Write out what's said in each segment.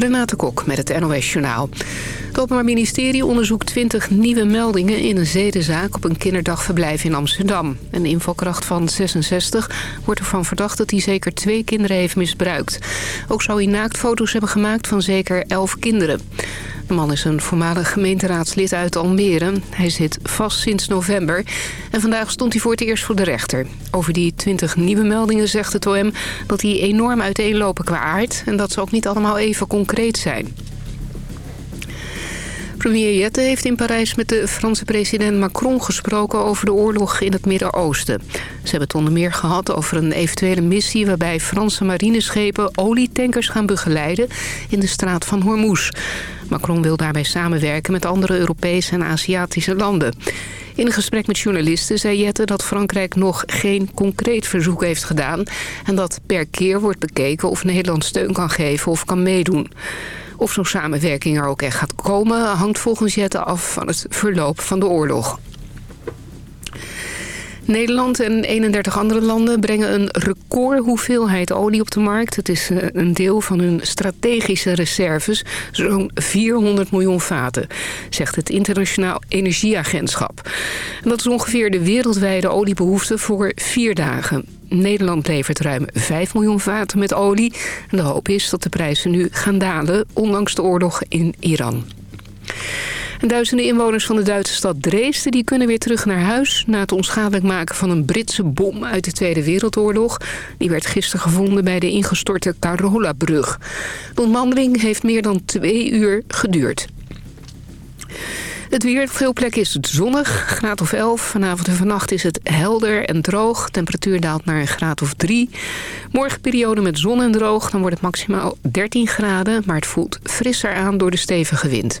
Renate Kok met het NOS Journaal. Het Openbaar Ministerie onderzoekt 20 nieuwe meldingen in een zedenzaak op een kinderdagverblijf in Amsterdam. Een invalkracht van 66 wordt ervan verdacht dat hij zeker twee kinderen heeft misbruikt. Ook zou hij naaktfoto's hebben gemaakt van zeker 11 kinderen. De man is een voormalig gemeenteraadslid uit Almere. Hij zit vast sinds november. En vandaag stond hij voor het eerst voor de rechter. Over die 20 nieuwe meldingen zegt het OM dat die enorm uiteenlopen qua aard... en dat ze ook niet allemaal even concreet zijn. Premier Jette heeft in Parijs met de Franse president Macron gesproken over de oorlog in het Midden-Oosten. Ze hebben het onder meer gehad over een eventuele missie waarbij Franse marineschepen olietankers gaan begeleiden in de straat van Hormuz. Macron wil daarbij samenwerken met andere Europese en Aziatische landen. In een gesprek met journalisten zei Jette dat Frankrijk nog geen concreet verzoek heeft gedaan... en dat per keer wordt bekeken of Nederland steun kan geven of kan meedoen. Of zo'n samenwerking er ook echt gaat komen... hangt volgens Jette af van het verloop van de oorlog. Nederland en 31 andere landen brengen een record hoeveelheid olie op de markt. Het is eh, een deel van hun strategische reserves, zo'n 400 miljoen vaten, zegt het Internationaal Energieagentschap. En dat is ongeveer de wereldwijde oliebehoefte voor vier dagen. Nederland levert ruim 5 miljoen vaten met olie. En de hoop is dat de prijzen nu gaan dalen, ondanks de oorlog in Iran. En duizenden inwoners van de Duitse stad Dresden die kunnen weer terug naar huis... na het onschadelijk maken van een Britse bom uit de Tweede Wereldoorlog. Die werd gisteren gevonden bij de ingestorte Carola-brug. De ontmandeling heeft meer dan twee uur geduurd. Het weer op veel plekken is het zonnig, graad of 11. Vanavond en vannacht is het helder en droog. Temperatuur daalt naar een graad of 3. Morgen periode met zon en droog. Dan wordt het maximaal 13 graden. Maar het voelt frisser aan door de stevige wind.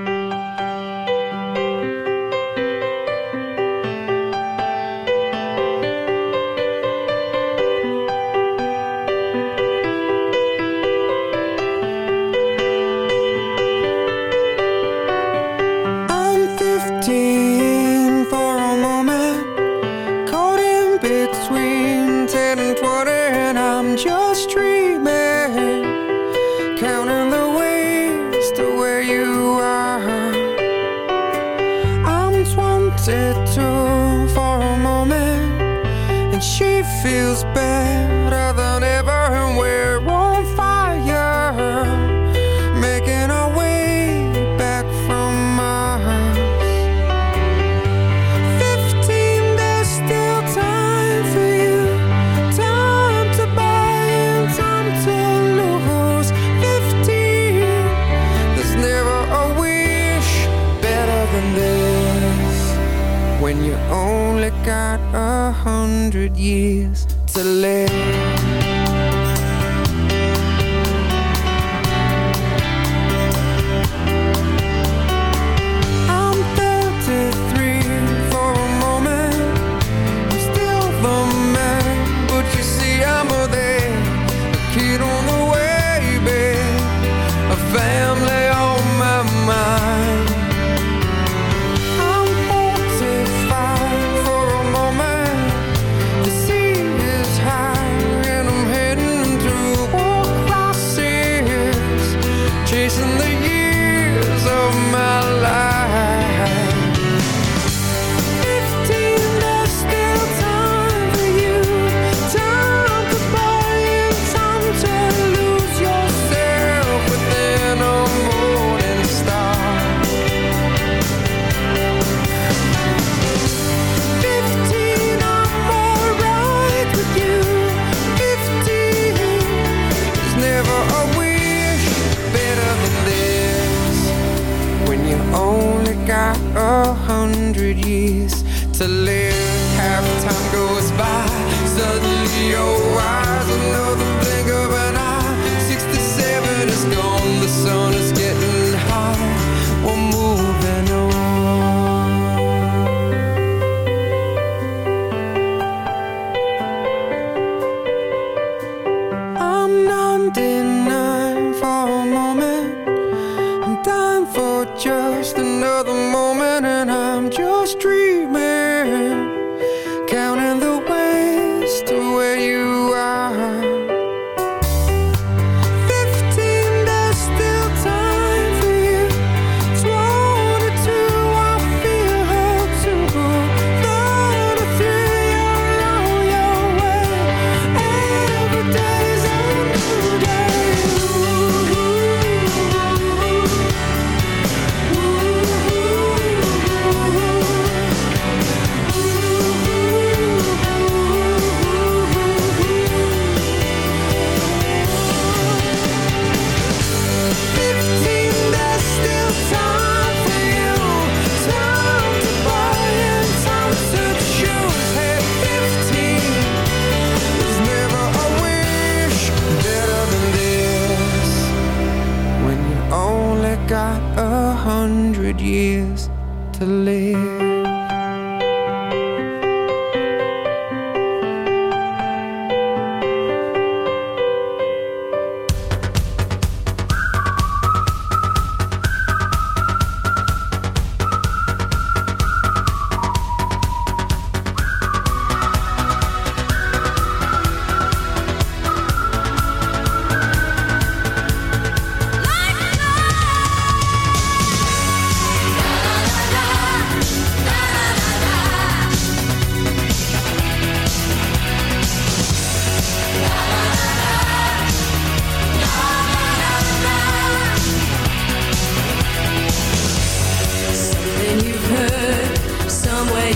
Just another moment, and I'm just dreaming,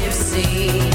you've seen.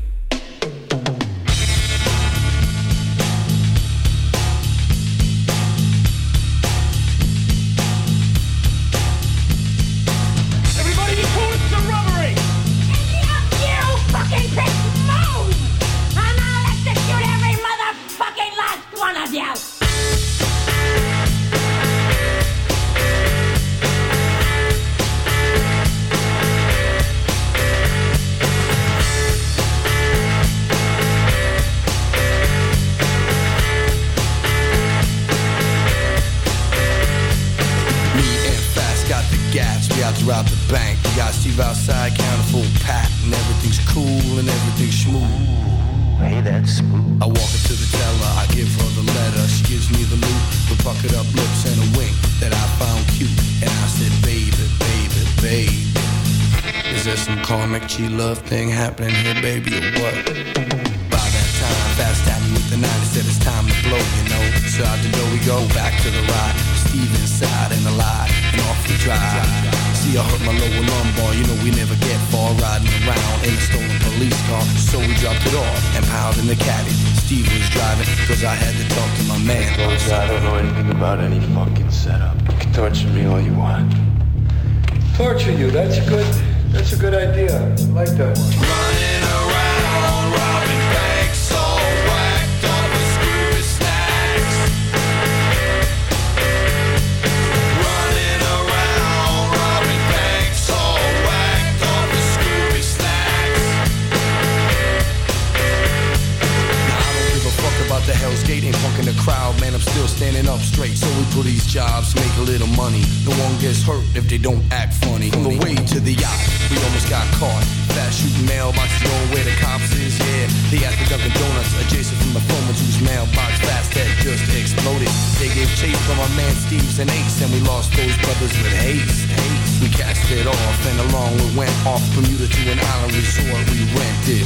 Money. No one gets hurt if they don't act funny. On the way to the yacht, we almost got caught. Fast shooting mailboxes, knowing where the cops is, yeah. They asked the Dunkin' Donuts adjacent from the former whose mailbox fast had just exploded. They gave chase from our man Steve's and Ace, and we lost those brothers with haste. We cast it off, and along we went off Bermuda to an island resort we rented.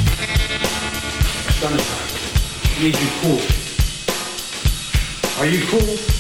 Sunshine, need you cool. Are you cool?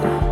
Bye.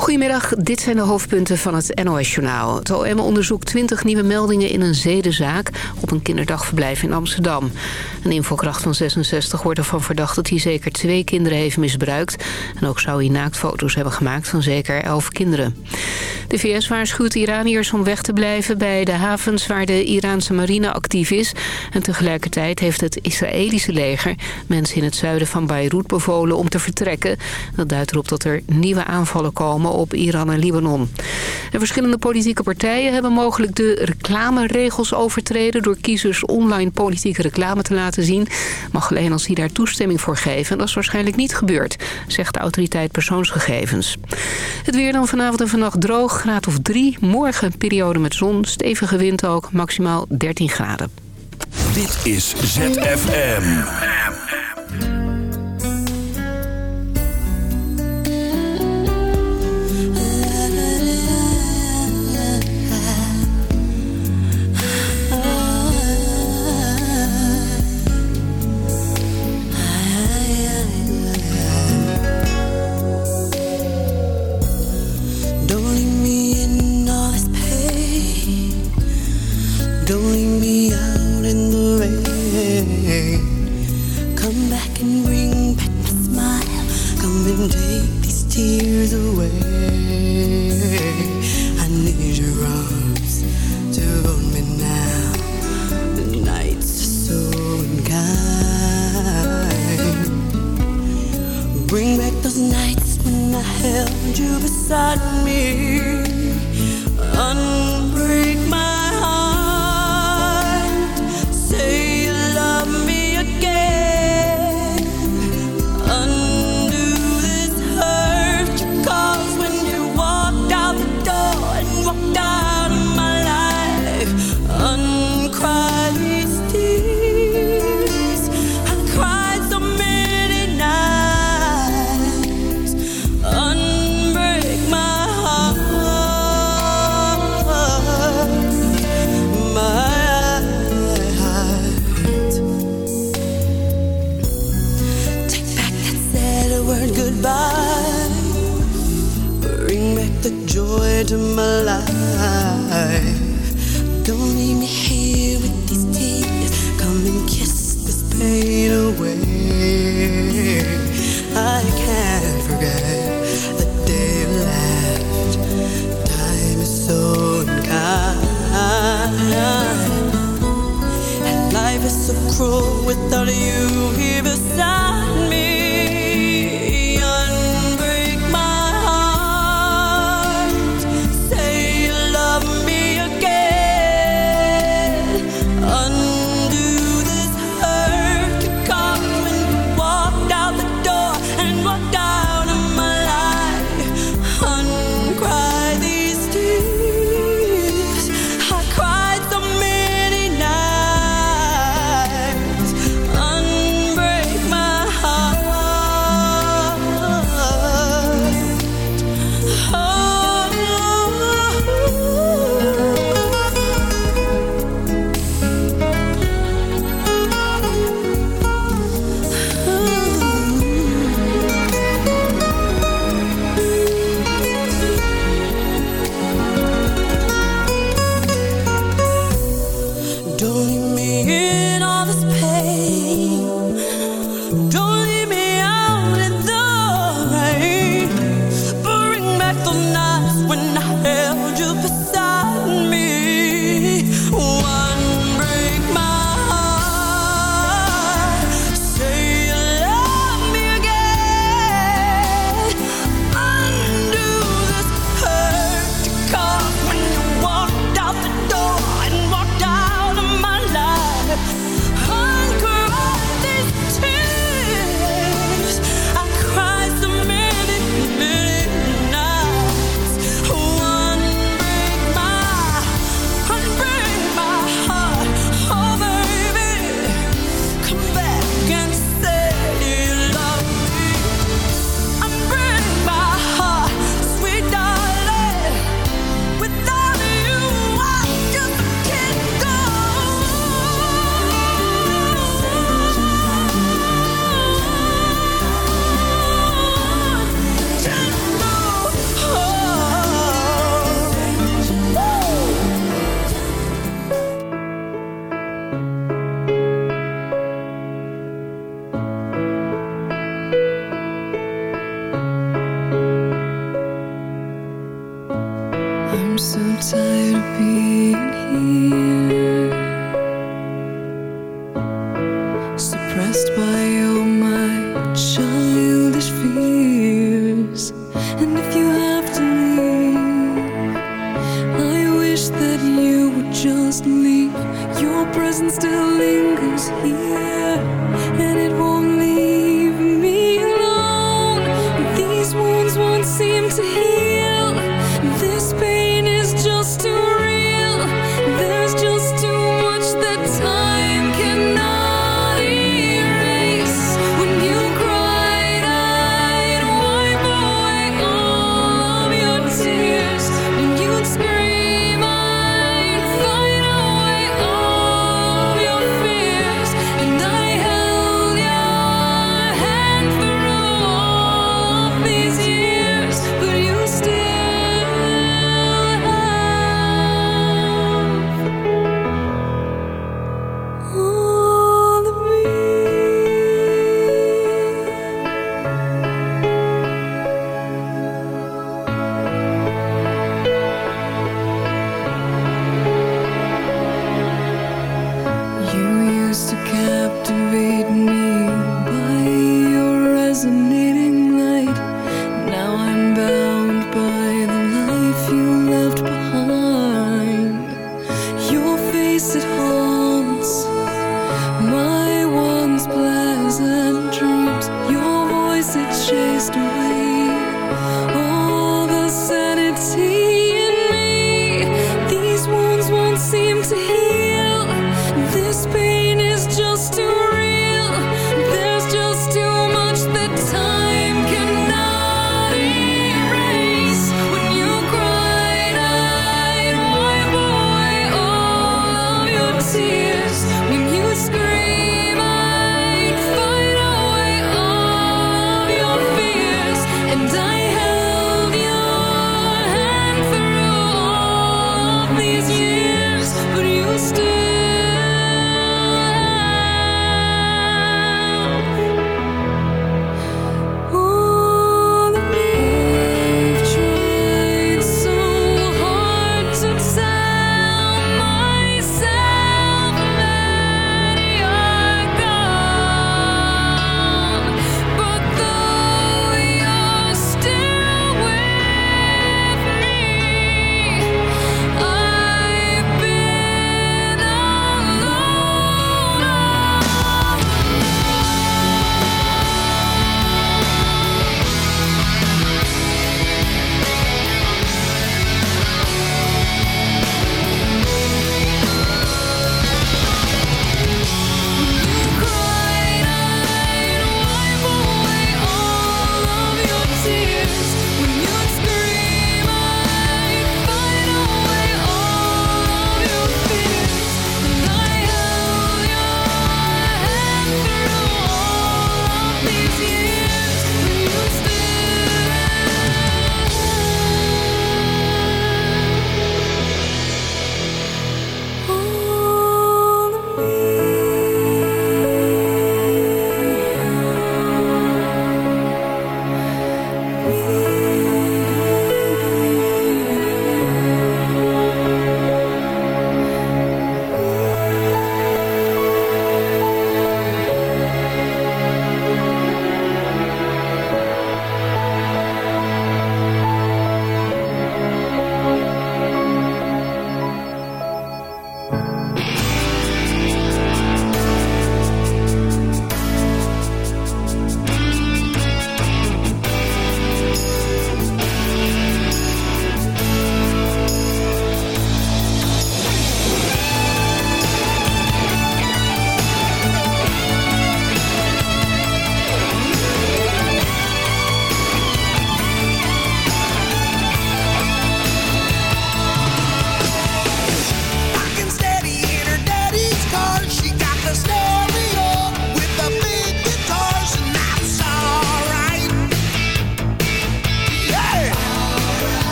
Goedemiddag, dit zijn de hoofdpunten van het NOS-journaal. Het OM onderzoekt 20 nieuwe meldingen in een zedenzaak op een kinderdagverblijf in Amsterdam. Een infokracht van 66 wordt ervan verdacht dat hij zeker twee kinderen heeft misbruikt. En ook zou hij naaktfoto's hebben gemaakt van zeker 11 kinderen. De VS waarschuwt Iraniërs om weg te blijven bij de havens waar de Iraanse marine actief is. En tegelijkertijd heeft het Israëlische leger mensen in het zuiden van Beirut bevolen om te vertrekken. Dat duidt erop dat er nieuwe aanvallen komen op Iran en Libanon. En verschillende politieke partijen hebben mogelijk de reclameregels overtreden... door kiezers online politieke reclame te laten zien. Mag alleen als die daar toestemming voor geven. En dat is waarschijnlijk niet gebeurd, zegt de autoriteit persoonsgegevens. Het weer dan vanavond en vannacht droog, graad of 3. Morgen een periode met zon, stevige wind ook, maximaal 13 graden. Dit is ZFM.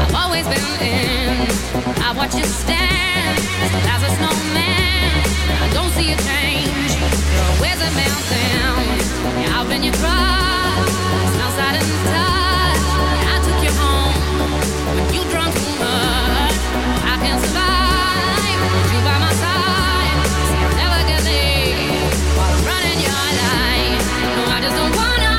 I've always been in. I watch you stand as a snowman. I don't see a change. I've been your outside and. I took you home, you drunk too much. I can't survive by my side. Never get while running your life. No, I just don't wanna.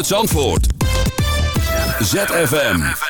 uit Zandvoort. ZFM.